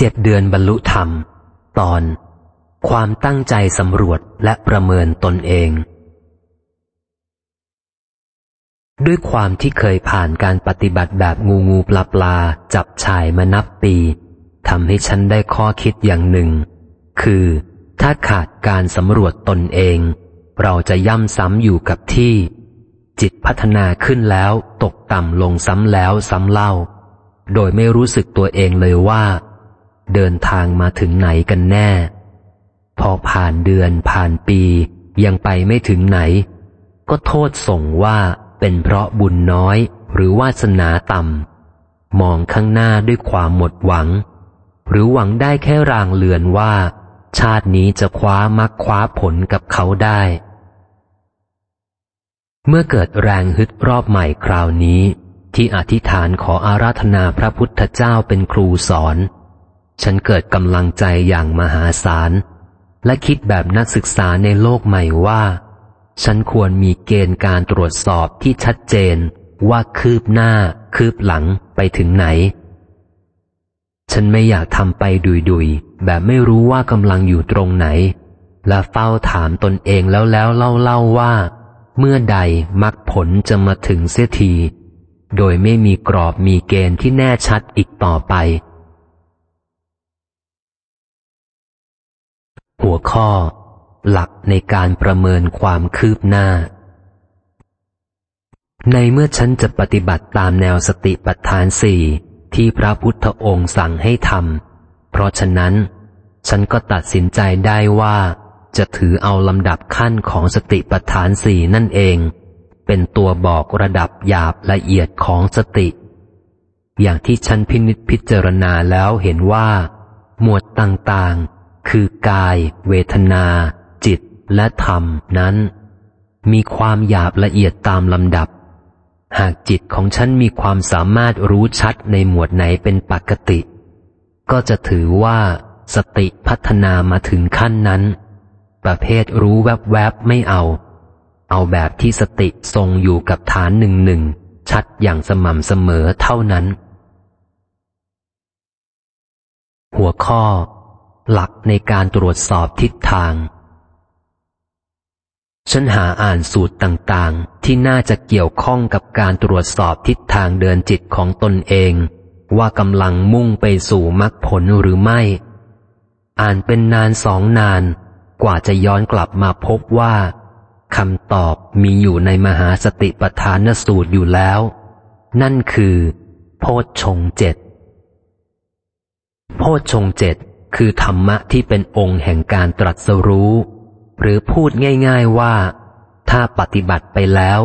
เจ็ดเดือนบรรลุธรรม ตอน ความตั้งใจสำรวจและประเมินตนเอง ด้วยความที่เคยผ่านการปฏิบัติแบบงูงูปลาปลาจับชายมานับปีทำให้ฉันได้ข้อคิดอย่างหนึ่ง คือ ถ้าขาดการสำรวจตนเอง เราจะย่ำซ้ำอยู่กับที่ จิตพัฒนาขึ้นแล้วตกต่ำลงซ้ำแล้วซ้ำเล่า โดยไม่รู้สึกตัวเองเลยว่า เดินทางมาถึงไหนกันแน่ พอผ่านเดือนผ่านปี ยังไปไม่ถึงไหน ก็โทษส่งว่าเป็นเพราะบุญน้อยหรือวาสนาต่ำมองข้างหน้าด้วยความหมดหวัง หรือหวังได้แค่รางเลือนว่า ชาตินี้จะคว้ามักคว้าผลกับเขาได้ เมื่อเกิดแรงฮึดรอบใหม่คราวนี้ ที่อธิษฐานขออาราธนาพระพุทธเจ้าเป็นครูสอน ฉันเกิดกำลังใจอย่างมหาศาล และคิดแบบนักศึกษาในโลกใหม่ว่า ฉันควรมีเกณฑ์การตรวจสอบที่ชัดเจนว่าคืบหน้า คืบหลังไปถึงไหน ฉันไม่อยากทำไปดุยดุยแบบไม่รู้ว่ากำลังอยู่ตรงไหน และเฝ้าถามตนเองแล้วแล้วเล่าเล่าว่า เมื่อใดมรรคผลจะมาถึงเสียที โดยไม่มีกรอบมีเกณฑ์ที่แน่ชัดอีกต่อไป หัวข้อ หลักในการประเมินความคืบหน้า ในเมื่อฉันจะปฏิบัติตามแนวสติปัฏฐานสี่ที่พระพุทธองค์สั่งให้ทำเพราะฉะนั้น ฉันก็ตัดสินใจได้ว่า จะถือเอาลำดับขั้นของสติปัฏฐานสี่นั่นเอง เป็นตัวบอกระดับหยาบละเอียดของสติ อย่างที่ฉันพินิจพิจารณาแล้วเห็นว่า หมวดต่างๆ คือกาย เวทนา จิตและธรรมนั้น มีความหยาบละเอียดตามลำดับ หากจิตของฉันมีความสามารถรู้ชัดในหมวดไหนเป็นปกติ ก็จะถือว่าสติพัฒนามาถึงขั้นนั้น ประเภทรู้แวบๆไม่เอา เอาแบบที่สติทรงอยู่กับฐานหนึ่งหนึ่งชัดอย่างสม่ำเสมอเท่านั้น หัวข้อ หลักในการตรวจสอบทิศทาง ฉันหาอ่านสูตรต่างๆ ที่น่าจะเกี่ยวข้องกับการตรวจสอบทิศทางเดินจิตของตนเอง ว่ากำลังมุ่งไปสู่มรรคผลหรือไม่ อ่านเป็นนานสองนาน กว่าจะย้อนกลับมาพบว่าคำตอบมีอยู่ในมหาสติปัฏฐานสูตรอยู่แล้ว นั่นคือ โพชฌงเจ็ดโพชฌงเจ็ด คือธรรมะที่เป็นองค์แห่งการตรัสรู้ หรือพูดง่าย ๆว่า ถ้าปฏิบัติไปแล้ว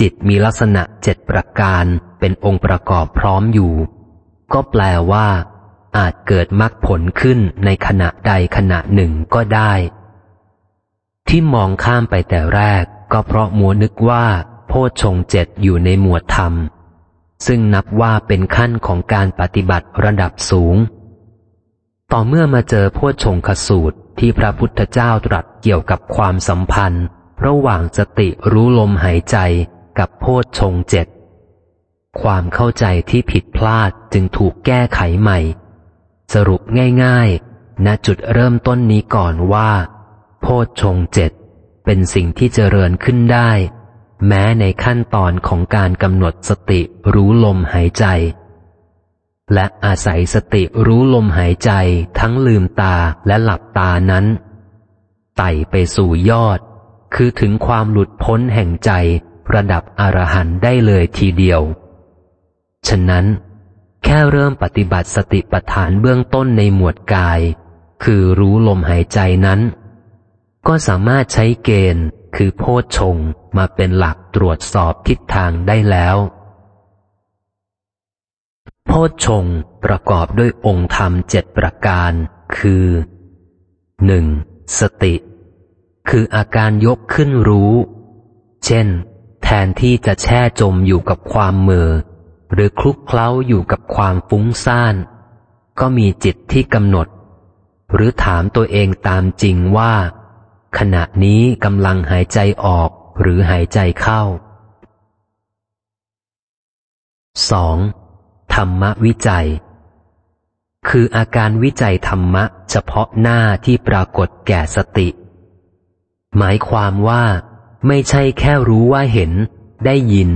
จิตมีลักษณะเจ็ดประการเป็นองค์ประกอบพร้อมอยู่ ก็แปลว่า อาจเกิดมรรคผลขึ้นในขณะใดขณะหนึ่งก็ได้ ที่มองข้ามไปแต่แรก ก็เพราะมัวนึกว่า โพชฌงเจ็ดอยู่ในหมวดธรรม ซึ่งนับว่าเป็นขั้นของการปฏิบัติระดับสูง ต่อเมื่อมาเจอโพชงคสูตรที่พระพุทธเจ้าตรัสเกี่ยวกับความสัมพันธ์ ระหว่างสติรู้ลมหายใจกับโพชฌงเจ็ดความเข้าใจที่ผิดพลาดจึงถูกแก้ไขใหม่ สรุปง่ายๆณจุดเริ่มต้นนี้ก่อนว่า โพชฌงเจ็ดเป็นสิ่งที่เจริญขึ้นได้ แม้ในขั้นตอนของการกำหนดสติรู้ลมหายใจ และอาศัยสติรู้ลมหายใจทั้งลืมตาและหลับตานั้น ไต่ไปสู่ยอด คือถึงความหลุดพ้นแห่งใจระดับอรหันต์ได้เลยทีเดียว ฉะนั้น แค่เริ่มปฏิบัติสติปัฏฐานเบื้องต้นในหมวดกาย คือรู้ลมหายใจนั้น ก็สามารถใช้เกณฑ์คือโพชฌงมาเป็นหลักตรวจสอบทิศทางได้แล้ว โพชฌงประกอบด้วยองค์ธรรมเจ็ดประการ คือหนึ่งสติ คืออาการยกขึ้นรู้ เช่น แทนที่จะแช่จมอยู่กับความเมอหรือคลุกเคล้าอยู่กับความฟุ้งซ่าน ก็มีจิตที่กำหนด หรือถามตัวเองตามจริงว่า ขณะนี้กำลังหายใจออกหรือหายใจเข้าสอง ธรรมวิจัย คืออาการวิจัยธรรมะเฉพาะหน้าที่ปรากฏแก่สติ หมายความว่า ไม่ใช่แค่รู้ว่าเห็น ได้ยิน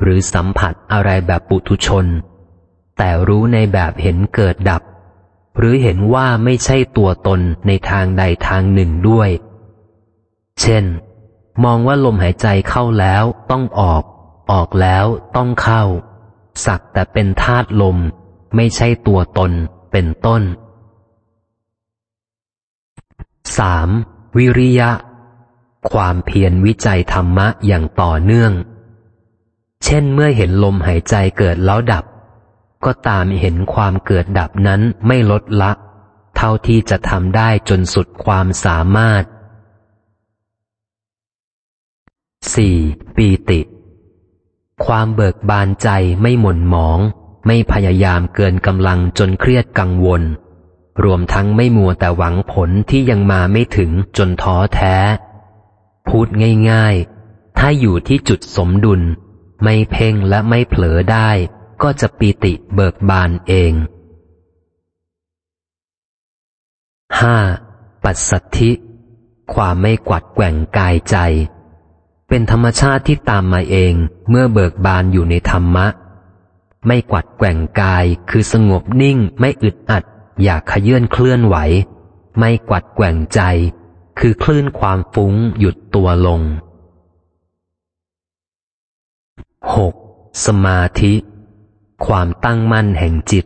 หรือสัมผัสอะไรแบบปุถุชน แต่รู้ในแบบเห็นเกิดดับ หรือเห็นว่าไม่ใช่ตัวตนในทางใดทางหนึ่งด้วย เช่น มองว่าลมหายใจเข้าแล้วต้องออก ออกแล้วต้องเข้า สักแต่เป็นธาตุลม ไม่ใช่ตัวตนเป็นต้น 3. วิริยะ ความเพียรวิจัยธรรมะอย่างต่อเนื่อง เช่นเมื่อเห็นลมหายใจเกิดแล้วดับ ก็ตามเห็นความเกิดดับนั้นไม่ลดละ เท่าที่จะทำได้จนสุดความสามารถ 4. ปีติ ความเบิกบานใจไม่หม่นหมอง ไม่พยายามเกินกำลังจนเครียดกังวล รวมทั้งไม่มัวแต่หวังผลที่ยังมาไม่ถึงจนท้อแท้ พูดง่ายๆ ถ้าอยู่ที่จุดสมดุล ไม่เพ่งและไม่เผลอได้ ก็จะปีติเบิกบานเอง 5. ปัสสัทธิ ความไม่กวัดแกว่งกายใจ เป็นธรรมชาติที่ตามมาเองเมื่อเบิกบานอยู่ในธรรมะ ไม่กวัดแกว่งกายคือสงบนิ่งไม่อึดอัด อยากขยื่นเคลื่อนไหว ไม่กวัดแกว่งใจ คือคลื่นความฟุ้งหยุดตัวลง 6. สมาธิ ความตั้งมั่นแห่งจิต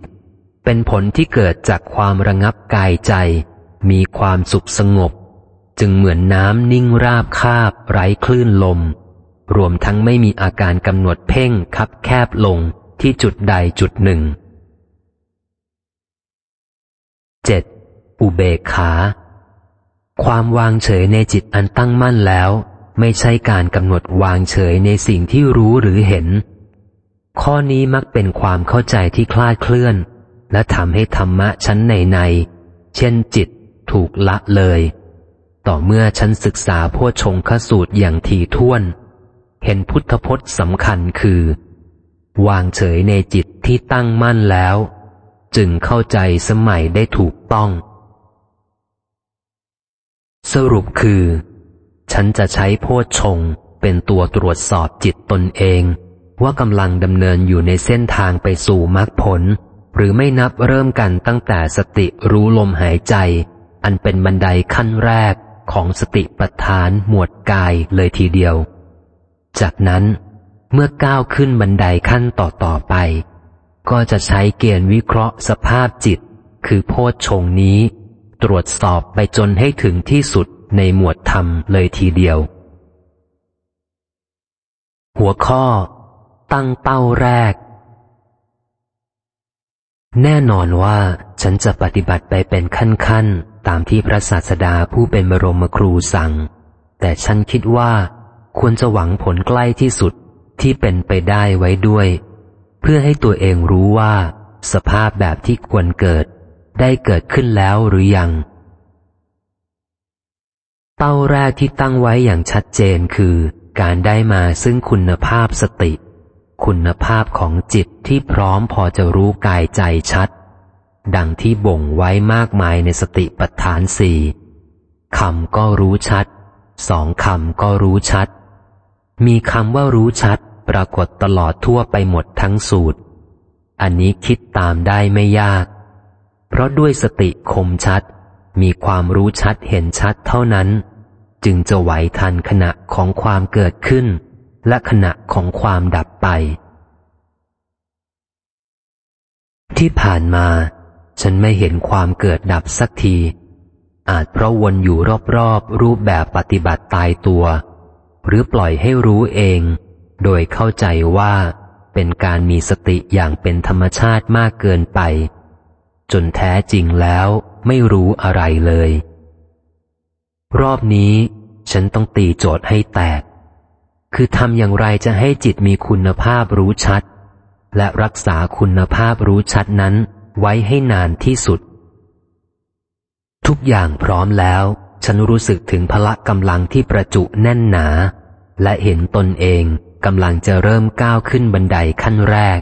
เป็นผลที่เกิดจากความระงับกายใจ มีความสุขสงบ จึงเหมือนน้ำนิ่งราบคาบไร้คลื่นลม รวมทั้งไม่มีอาการกำหนดเพ่งคับแคบลงที่จุดใดจุดหนึ่ง 7. อุเบกขา ความวางเฉยในจิตอันตั้งมั่นแล้ว ไม่ใช่การกำหนดวางเฉยในสิ่งที่รู้หรือเห็น ข้อนี้มักเป็นความเข้าใจที่คลาดเคลื่อน และทำให้ธรรมะชั้นในใน เช่นจิตถูกละเลย ต่อเมื่อฉันศึกษาพวชงคสูตรอย่างทีท่วน เห็นพุทธพจน์สำคัญคือ วางเฉยในจิตที่ตั้งมั่นแล้ว จึงเข้าใจสมัยได้ถูกต้อง สรุปคือ ฉันจะใช้โพชงเป็นตัวตรวจสอบจิตตนเอง ว่ากำลังดำเนินอยู่ในเส้นทางไปสู่มรรคผล หรือไม่นับเริ่มกันตั้งแต่สติรู้ลมหายใจ อันเป็นบันไดขั้นแรก ของสติปัฏฐานหมวดกายเลยทีเดียว จากนั้นเมื่อก้าวขึ้นบันไดขั้นต่อต่อไป ก็จะใช้เกณฑ์วิเคราะห์สภาพจิต คือโพชฌงนี้ ตรวจสอบไปจนให้ถึงที่สุดในหมวดธรรมเลยทีเดียว หัวข้อ ตั้งเป้าแรก แน่นอนว่าฉันจะปฏิบัติไปเป็นขั้น ตามที่พระศาสดาผู้เป็นบรมครูสั่ง แต่ฉันคิดว่า ควรจะหวังผลใกล้ที่สุดที่เป็นไปได้ไว้ด้วย เพื่อให้ตัวเองรู้ว่า สภาพแบบที่ควรเกิด ได้เกิดขึ้นแล้วหรือยัง เป้าแรกที่ตั้งไว้อย่างชัดเจนคือ การได้มาซึ่งคุณภาพสติ คุณภาพของจิตที่พร้อมพอจะรู้กายใจชัด ดังที่บ่งไว้มากมายในสติปัฏฐานสี่คำก็รู้ชัด สองคำก็รู้ชัด มีคำว่ารู้ชัด ปรากฏตลอดทั่วไปหมดทั้งสูตร อันนี้คิดตามได้ไม่ยาก เพราะด้วยสติคมชัด มีความรู้ชัดเห็นชัดเท่านั้น จึงจะไหวทันขณะของความเกิดขึ้น และขณะของความดับไป ที่ผ่านมา ฉันไม่เห็นความเกิดดับสักที อาจเพราะวนอยู่รอบๆรูปแบบปฏิบัติตายตัว หรือปล่อยให้รู้เอง โดยเข้าใจว่า เป็นการมีสติอย่างเป็นธรรมชาติมากเกินไป จนแท้จริงแล้วไม่รู้อะไรเลย รอบนี้ ฉันต้องตีโจทย์ให้แตก คือทำอย่างไรจะให้จิตมีคุณภาพรู้ชัด และรักษาคุณภาพรู้ชัดนั้น ไว้ให้นานที่สุด ทุกอย่างพร้อมแล้ว ฉันรู้สึกถึงพละกำลังที่ประจุแน่นหนา และเห็นตนเองกำลังจะเริ่มก้าวขึ้นบันไดขั้นแรก